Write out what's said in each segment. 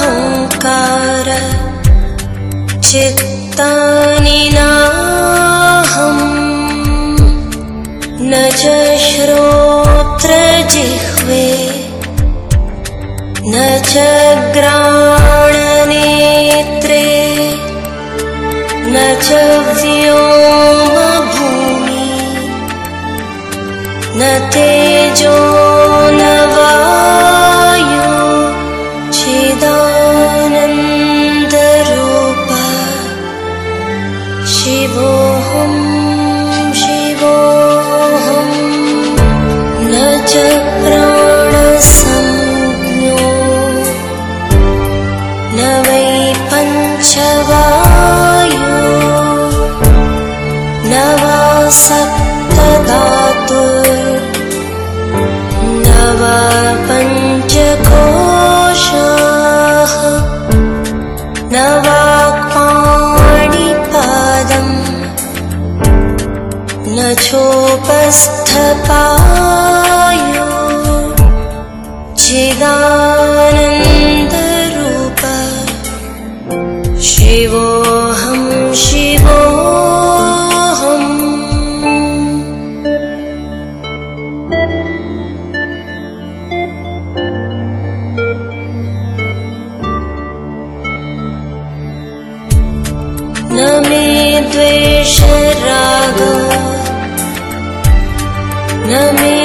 मनोबुद्ध्यहङ्कार चित्तानि नाहम् न च श्रोत्रजिह्वे न च ग्राणनेत्रे न च व्योमभूमि न तेजो वा सप्तधातुर् न वा पञ्चकोशाः न न चोपस्थपायो चिदानन्दरूप शिवोऽहं न मे द्वेषराग। न मे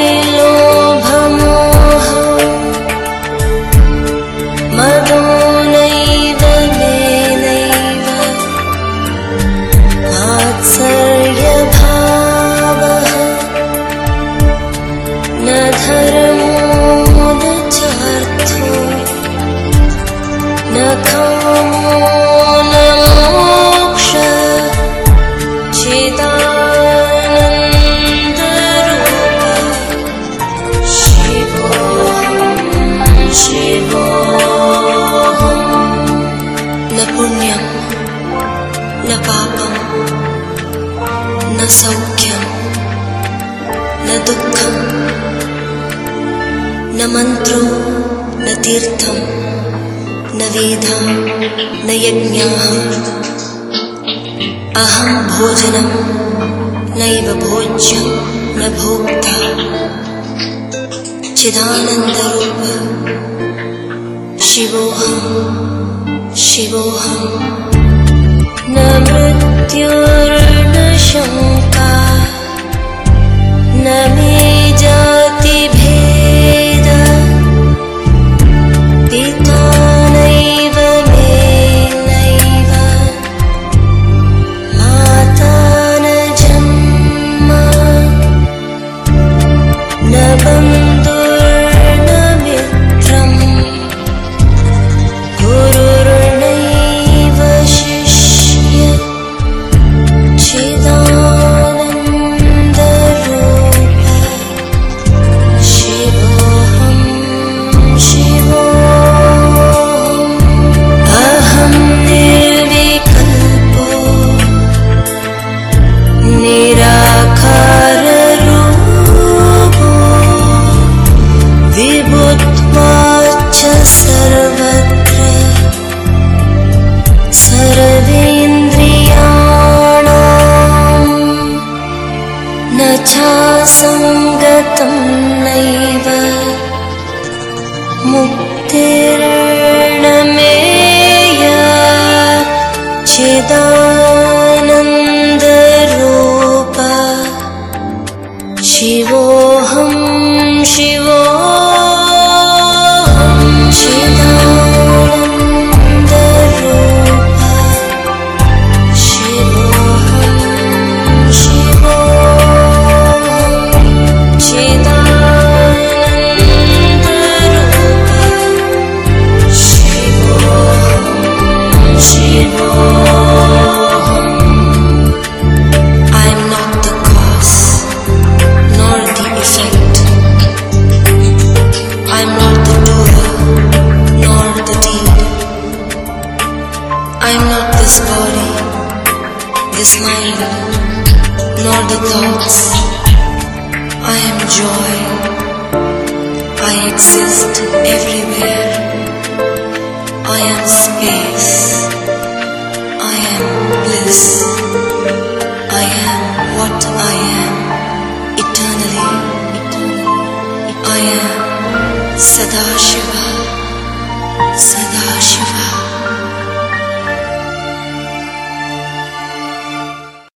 पुण्यं, न पापं, न सौख्यं, न दुःखं, न मन्त्रो, न तीर्थं, न वेदं, न यज्ञाः। अहं भोजनं नैव भोज्यं, न भोक्ता। चिदानन्दरूप, शिवोऽहं शिवोऽहं न मृत्युर्न शङ्का मुक्तिर्न मेया चिदानन्दरूप। शिवोऽहं शिवोऽहं I am not the cause nor the effect. I am not the doer, nor the deed. I am not this body, this mind, nor the thoughts. I am joy. I exist everywhere. I am space. I am. I am what I am eternally. I am Sadashiva. Sadashiva.